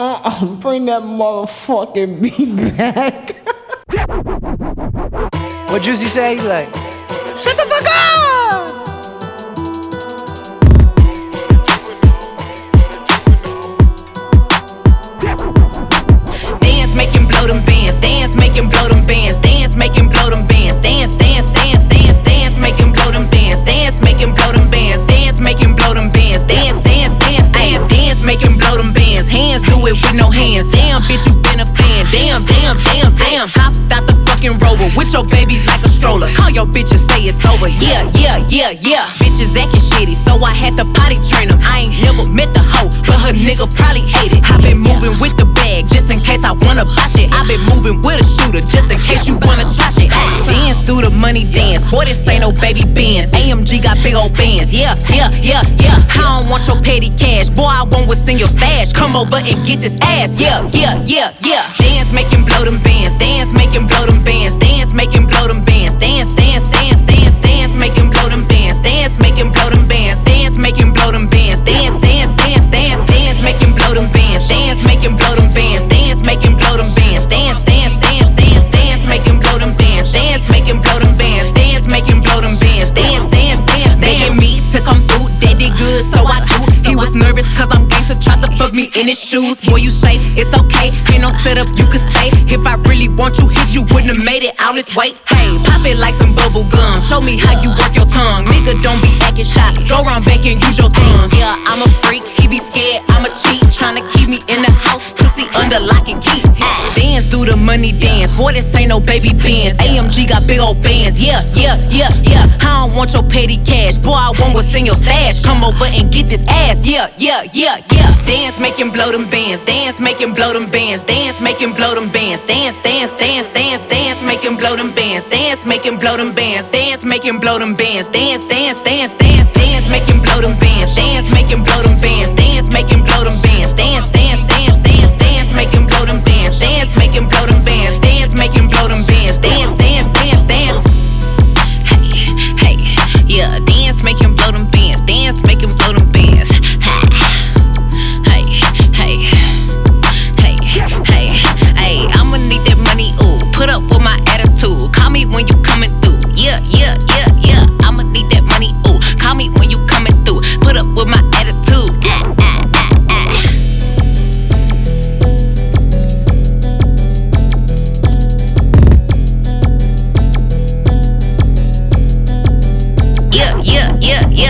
Uh-uh, bring that motherfucking beat back. What Juicy say? He like, Shut the fuck up! Damn. Hopped out the fucking rover with your baby like a stroller. Call your bitch and say it's over. Yeah, yeah, yeah, yeah. Bitches acting shitty, so I had to potty train them. I ain't never met the hoe, but her nigga probably hate it. I been moving with the bag just in case I wanna buy shit. I been moving with a shooter just in case you wanna try shit. Ah, dance through the money dance. Boy, this ain't no baby bands. AMG got big old bands. Yeah, yeah, yeah, yeah. I don't want your petty cash. Boy, I want what's in your stash. Come over and get this ass. Yeah, yeah, yeah, yeah. Me in his shoes. Boy, you say it's okay, ain't no setup, you can stay. If I really want you, hit you wouldn't have made it all this way. Hey, pop it like some bubble gum. Show me how you work your tongue. Nigga, don't be acting shy. Go around back and use your thumb. Yeah, I'm a freak, he be scared, I'm a cheat. Tryna keep me in the house, pussy under lock and key. Dance through the money dance. Boy, this ain't no baby bands. AMG got big old bands. Want your petty cash. Boy, I want what's in your stash. Come over and get this ass. Yeah, yeah, yeah, yeah. Dance, make him blow them bands. Dance, make him blow them bands. Dance, make him blow them bands. Dance, dance, dance, dance, dance, make him blow them bands. Dance, make him blow them bands. Dance, make him blow them bands. Dance, dance, dance, dance, dance, make him blow them bands. dance, make yeah, yeah, yeah.